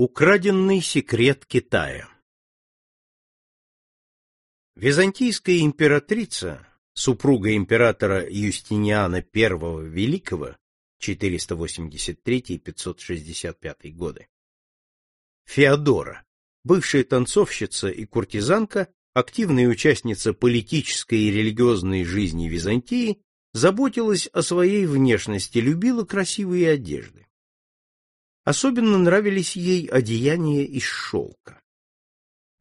Украденный секрет Китая Византийская императрица, супруга императора Юстиниана I Великого 483-565 годы, Феодора, бывшая танцовщица и куртизанка, активная участница политической и религиозной жизни Византии, заботилась о своей внешности, любила красивые одежды. Особенно нравились ей одеяния из шелка.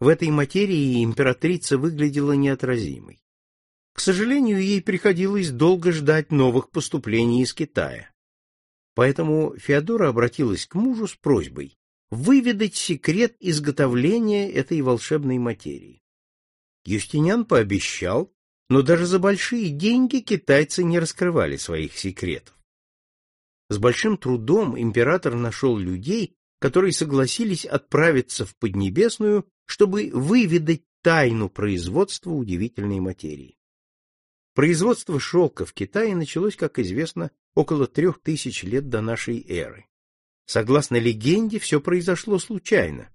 В этой материи императрица выглядела неотразимой. К сожалению, ей приходилось долго ждать новых поступлений из Китая. Поэтому Феодора обратилась к мужу с просьбой выведать секрет изготовления этой волшебной материи. Юстиниан пообещал, но даже за большие деньги китайцы не раскрывали своих секретов. С большим трудом император нашел людей, которые согласились отправиться в Поднебесную, чтобы выведать тайну производства удивительной материи. Производство шелка в Китае началось, как известно, около трех тысяч лет до нашей эры. Согласно легенде, все произошло случайно.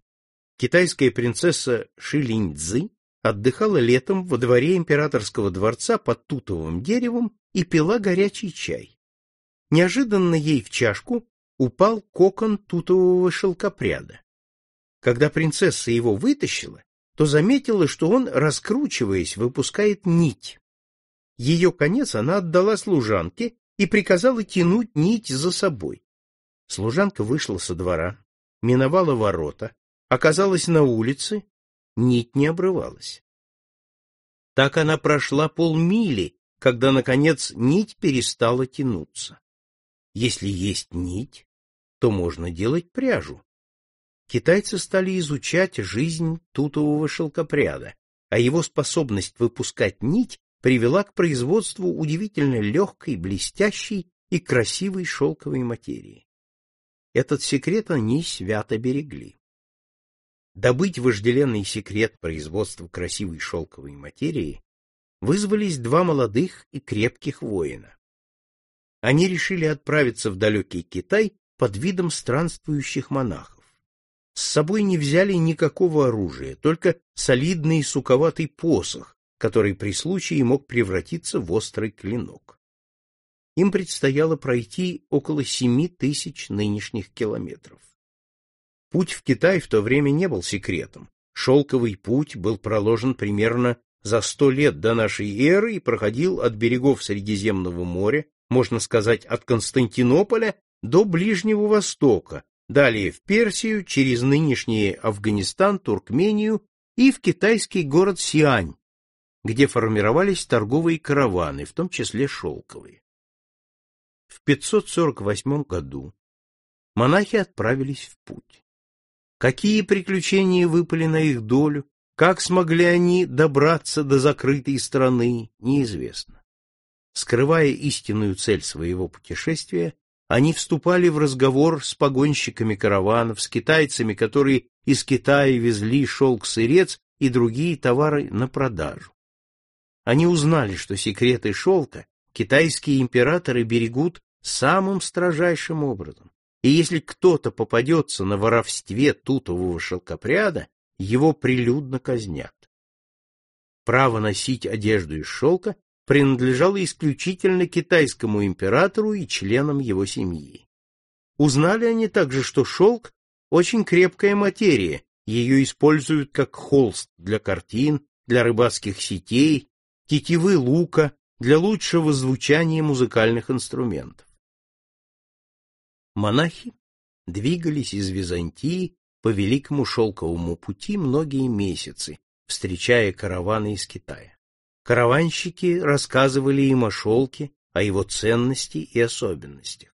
Китайская принцесса Шилиньцзы отдыхала летом во дворе императорского дворца под тутовым деревом и пила горячий чай. Неожиданно ей в чашку упал кокон тутового шелкопряда. Когда принцесса его вытащила, то заметила, что он, раскручиваясь, выпускает нить. Ее конец она отдала служанке и приказала тянуть нить за собой. Служанка вышла со двора, миновала ворота, оказалась на улице, нить не обрывалась. Так она прошла полмили, когда, наконец, нить перестала тянуться. Если есть нить, то можно делать пряжу. Китайцы стали изучать жизнь тутового шелкопряда, а его способность выпускать нить привела к производству удивительно легкой, блестящей и красивой шелковой материи. Этот секрет они свято берегли. Добыть вожделенный секрет производства красивой шелковой материи вызвались два молодых и крепких воина они решили отправиться в далекий Китай под видом странствующих монахов. С собой не взяли никакого оружия, только солидный суковатый посох, который при случае мог превратиться в острый клинок. Им предстояло пройти около семи тысяч нынешних километров. Путь в Китай в то время не был секретом. Шелковый путь был проложен примерно за сто лет до нашей эры и проходил от берегов Средиземного моря можно сказать, от Константинополя до Ближнего Востока, далее в Персию, через нынешний Афганистан, Туркмению и в китайский город Сиань, где формировались торговые караваны, в том числе шелковые. В 548 году монахи отправились в путь. Какие приключения выпали на их долю, как смогли они добраться до закрытой страны, неизвестно. Скрывая истинную цель своего путешествия, они вступали в разговор с погонщиками караванов, с китайцами, которые из Китая везли шелк-сырец и другие товары на продажу. Они узнали, что секреты шелка китайские императоры берегут самым строжайшим образом, и если кто-то попадется на воровстве тутового шелкопряда, его прилюдно казнят. Право носить одежду из шелка принадлежало исключительно китайскому императору и членам его семьи. Узнали они также, что шелк – очень крепкая материя, ее используют как холст для картин, для рыбацких сетей, тетивы лука, для лучшего звучания музыкальных инструментов. Монахи двигались из Византии по Великому Шелковому пути многие месяцы, встречая караваны из Китая. Караванщики рассказывали им о шелке, о его ценности и особенностях.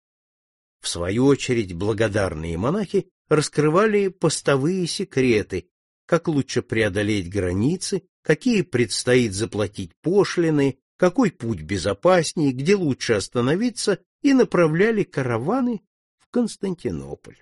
В свою очередь благодарные монахи раскрывали постовые секреты, как лучше преодолеть границы, какие предстоит заплатить пошлины, какой путь безопаснее, где лучше остановиться, и направляли караваны в Константинополь.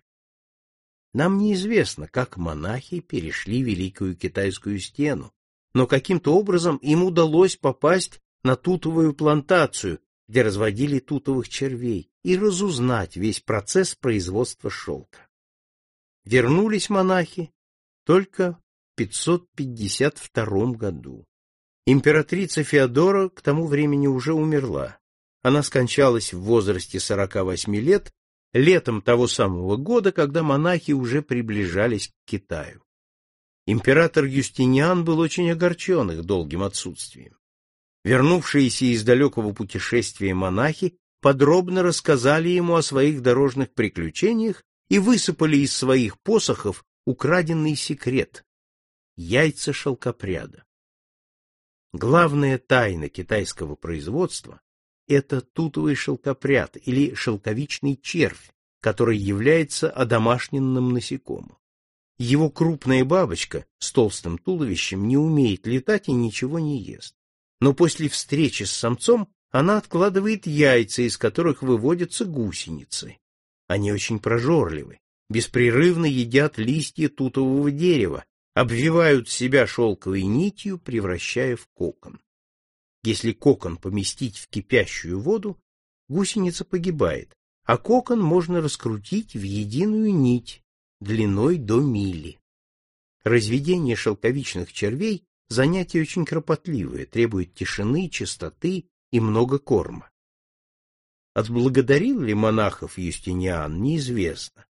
Нам неизвестно, как монахи перешли Великую Китайскую стену, но каким-то образом им удалось попасть на тутовую плантацию, где разводили тутовых червей, и разузнать весь процесс производства шелка. Вернулись монахи только в 552 году. Императрица Феодора к тому времени уже умерла. Она скончалась в возрасте 48 лет, летом того самого года, когда монахи уже приближались к Китаю. Император Юстиниан был очень огорчен их долгим отсутствием. Вернувшиеся из далекого путешествия монахи подробно рассказали ему о своих дорожных приключениях и высыпали из своих посохов украденный секрет — яйца шелкопряда. Главная тайна китайского производства — это тутовый шелкопряд или шелковичный червь, который является одомашненным насекомым. Его крупная бабочка с толстым туловищем не умеет летать и ничего не ест. Но после встречи с самцом она откладывает яйца, из которых выводятся гусеницы. Они очень прожорливы, беспрерывно едят листья тутового дерева, обвивают себя шелковой нитью, превращая в кокон. Если кокон поместить в кипящую воду, гусеница погибает, а кокон можно раскрутить в единую нить длиной до мили. Разведение шелковичных червей – занятие очень кропотливое, требует тишины, чистоты и много корма. Отблагодарил ли монахов Юстиниан, неизвестно.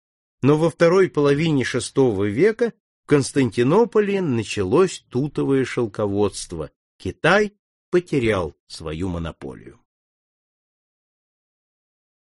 Но во второй половине VI века в Константинополе началось тутовое шелководство. Китай потерял свою монополию.